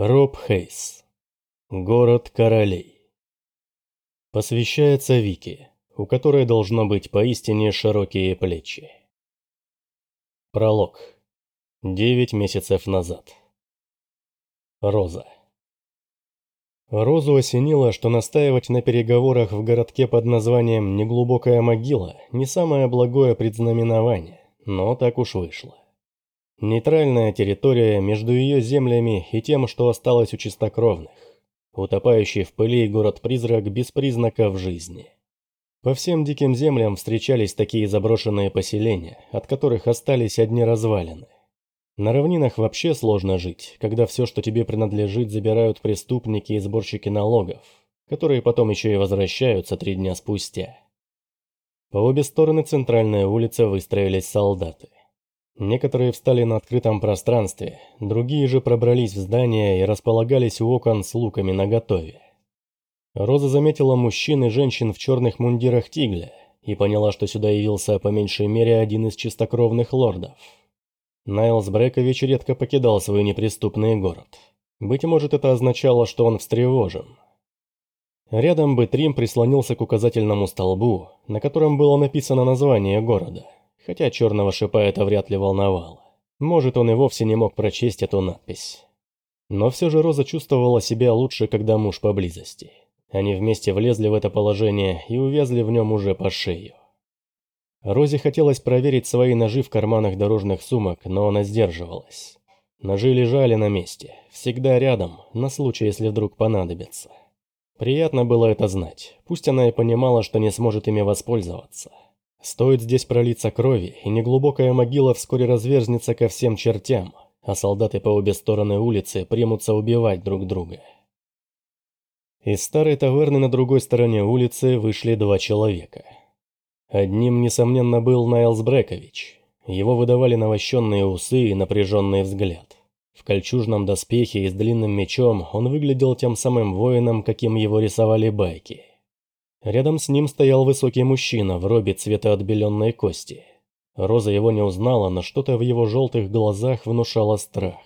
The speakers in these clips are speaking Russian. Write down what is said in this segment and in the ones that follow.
Роб Хейс. Город королей. Посвящается Вике, у которой должно быть поистине широкие плечи. Пролог. Девять месяцев назад. Роза. Розу осенило, что настаивать на переговорах в городке под названием «Неглубокая могила» не самое благое предзнаменование, но так уж вышло. Нейтральная территория между ее землями и тем, что осталось у чистокровных. Утопающий в пыли город-призрак без признаков жизни. По всем диким землям встречались такие заброшенные поселения, от которых остались одни развалины. На равнинах вообще сложно жить, когда все, что тебе принадлежит, забирают преступники и сборщики налогов, которые потом еще и возвращаются три дня спустя. По обе стороны центральной улицы выстроились солдаты. Некоторые встали на открытом пространстве, другие же пробрались в здание и располагались у окон с луками наготове. Роза заметила мужчин и женщин в черных мундирах тигля и поняла, что сюда явился по меньшей мере один из чистокровных лордов. Найлс Брекович редко покидал свой неприступный город. Быть может, это означало, что он встревожен. Рядом Бэтрим прислонился к указательному столбу, на котором было написано название города – хотя черного шипа это вряд ли волновало. Может, он и вовсе не мог прочесть эту надпись. Но все же Роза чувствовала себя лучше, когда муж поблизости. Они вместе влезли в это положение и увязли в нем уже по шею. Розе хотелось проверить свои ножи в карманах дорожных сумок, но она сдерживалась. Ножи лежали на месте, всегда рядом, на случай, если вдруг понадобится. Приятно было это знать, пусть она и понимала, что не сможет ими воспользоваться. Стоит здесь пролиться крови, и неглубокая могила вскоре разверзнется ко всем чертям, а солдаты по обе стороны улицы примутся убивать друг друга. Из старой таверны на другой стороне улицы вышли два человека. Одним, несомненно, был Найлс Брекович. Его выдавали навощенные усы и напряженный взгляд. В кольчужном доспехе и с длинным мечом он выглядел тем самым воином, каким его рисовали байки. Рядом с ним стоял высокий мужчина в робе цвета отбеленной кости. Роза его не узнала, но что-то в его желтых глазах внушало страх.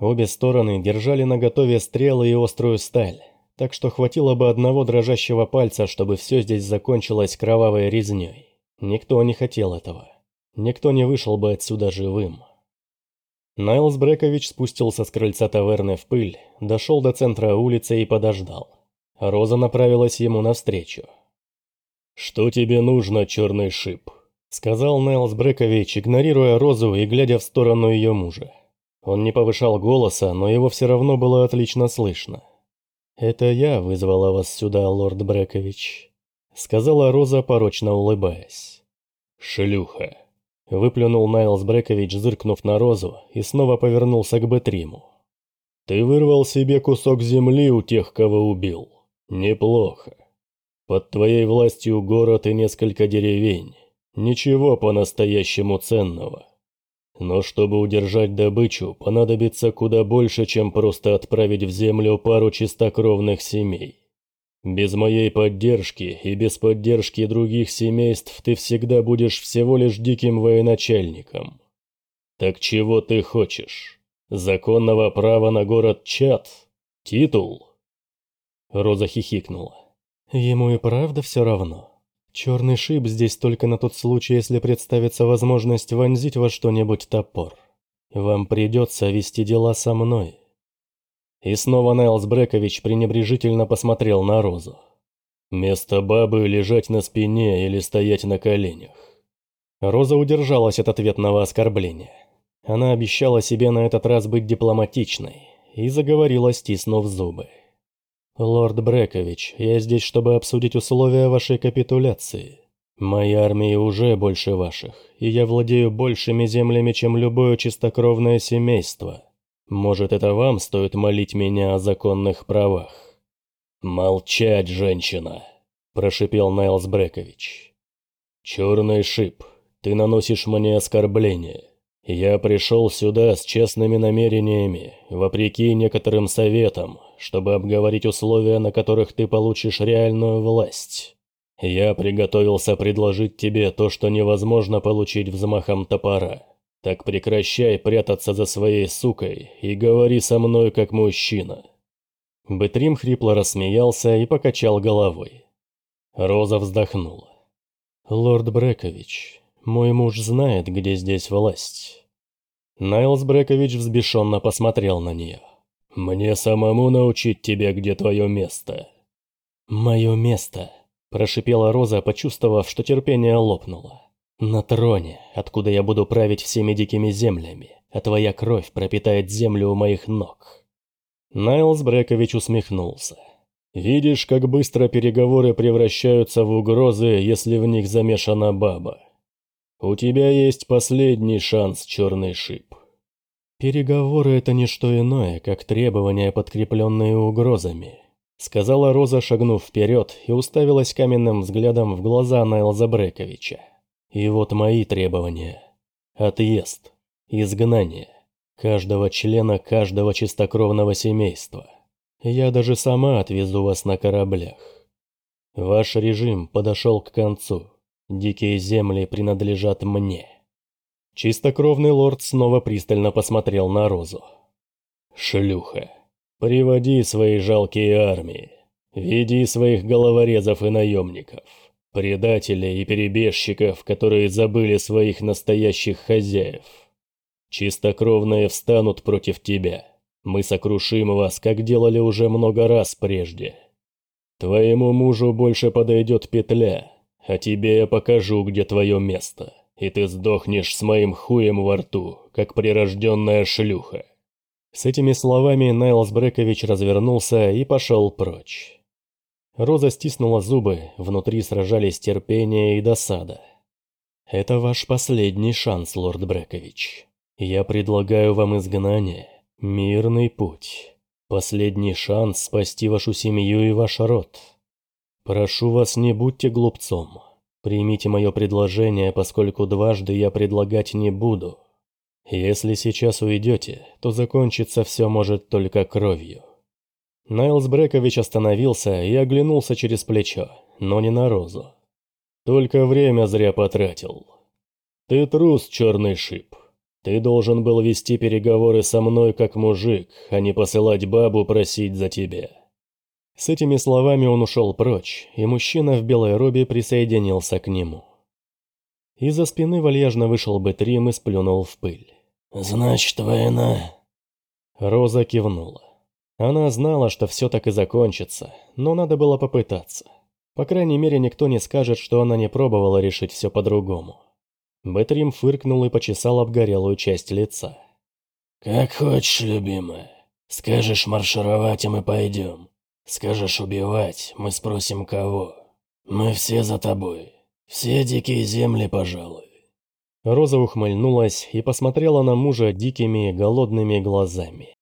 Обе стороны держали наготове стрелы и острую сталь, так что хватило бы одного дрожащего пальца, чтобы все здесь закончилось кровавой резней. Никто не хотел этого. Никто не вышел бы отсюда живым. Найлс Брекович спустился с крыльца таверны в пыль, дошел до центра улицы и подождал. Роза направилась ему навстречу. «Что тебе нужно, черный шип?» — сказал Найлс Брекович, игнорируя Розу и глядя в сторону ее мужа. Он не повышал голоса, но его все равно было отлично слышно. «Это я вызвала вас сюда, лорд Брекович», — сказала Роза, порочно улыбаясь. «Шлюха», — выплюнул Найлс Брекович, зыркнув на Розу, и снова повернулся к Бетриму. «Ты вырвал себе кусок земли у тех, кого убил». Неплохо. Под твоей властью город и несколько деревень. Ничего по-настоящему ценного. Но чтобы удержать добычу, понадобится куда больше, чем просто отправить в землю пару чистокровных семей. Без моей поддержки и без поддержки других семейств ты всегда будешь всего лишь диким военачальником. Так чего ты хочешь? Законного права на город Чат? Титул? Роза хихикнула. Ему и правда все равно. Черный шип здесь только на тот случай, если представится возможность вонзить во что-нибудь топор. Вам придется вести дела со мной. И снова Найлс Брекович пренебрежительно посмотрел на Розу. Место бабы лежать на спине или стоять на коленях. Роза удержалась от ответного оскорбления. Она обещала себе на этот раз быть дипломатичной и заговорила, стиснув зубы. «Лорд Брекович, я здесь, чтобы обсудить условия вашей капитуляции. Моя армия уже больше ваших, и я владею большими землями, чем любое чистокровное семейство. Может, это вам стоит молить меня о законных правах?» «Молчать, женщина!» – прошипел Найлс Брекович. «Черный шип, ты наносишь мне оскорбление. Я пришел сюда с честными намерениями, вопреки некоторым советам, чтобы обговорить условия, на которых ты получишь реальную власть. Я приготовился предложить тебе то, что невозможно получить взмахом топора. Так прекращай прятаться за своей сукой и говори со мной как мужчина». Бэтрим хрипло рассмеялся и покачал головой. Роза вздохнула. «Лорд Брекович, мой муж знает, где здесь власть». Найлс Брекович взбешенно посмотрел на нее. «Мне самому научить тебя, где твое место». «Мое место», – прошипела Роза, почувствовав, что терпение лопнуло. «На троне, откуда я буду править всеми дикими землями, а твоя кровь пропитает землю у моих ног». Найлс Брекович усмехнулся. «Видишь, как быстро переговоры превращаются в угрозы, если в них замешана баба. У тебя есть последний шанс, черный шип». «Переговоры – это не что иное, как требования, подкрепленные угрозами», – сказала Роза, шагнув вперед и уставилась каменным взглядом в глаза Найлза Брековича. «И вот мои требования. Отъезд. Изгнание. Каждого члена каждого чистокровного семейства. Я даже сама отвезу вас на кораблях. Ваш режим подошел к концу. Дикие земли принадлежат мне». Чистокровный лорд снова пристально посмотрел на Розу. «Шлюха, приводи свои жалкие армии, веди своих головорезов и наемников, предателей и перебежчиков, которые забыли своих настоящих хозяев. Чистокровные встанут против тебя. Мы сокрушим вас, как делали уже много раз прежде. Твоему мужу больше подойдет петля, а тебе я покажу, где твое место» и ты сдохнешь с моим хуем во рту, как прирожденная шлюха». С этими словами Найлс Брекович развернулся и пошел прочь. Роза стиснула зубы, внутри сражались терпение и досада. «Это ваш последний шанс, лорд Брекович. Я предлагаю вам изгнание, мирный путь. Последний шанс спасти вашу семью и ваш род. Прошу вас, не будьте глупцом. Примите мое предложение, поскольку дважды я предлагать не буду. Если сейчас уйдете, то закончится все может только кровью». Найлс Брекович остановился и оглянулся через плечо, но не на Розу. «Только время зря потратил. Ты трус, черный шип. Ты должен был вести переговоры со мной как мужик, а не посылать бабу просить за тебя. С этими словами он ушел прочь, и мужчина в белой робе присоединился к нему. Из-за спины вальяжно вышел Бэтрим и сплюнул в пыль. «Значит, война?» Роза кивнула. Она знала, что все так и закончится, но надо было попытаться. По крайней мере, никто не скажет, что она не пробовала решить все по-другому. Бэтрим фыркнул и почесал обгорелую часть лица. «Как хочешь, любимая. Скажешь маршировать, и мы пойдем. Скажешь убивать, мы спросим кого. Мы все за тобой. Все дикие земли, пожалуй». Роза ухмыльнулась и посмотрела на мужа дикими голодными глазами.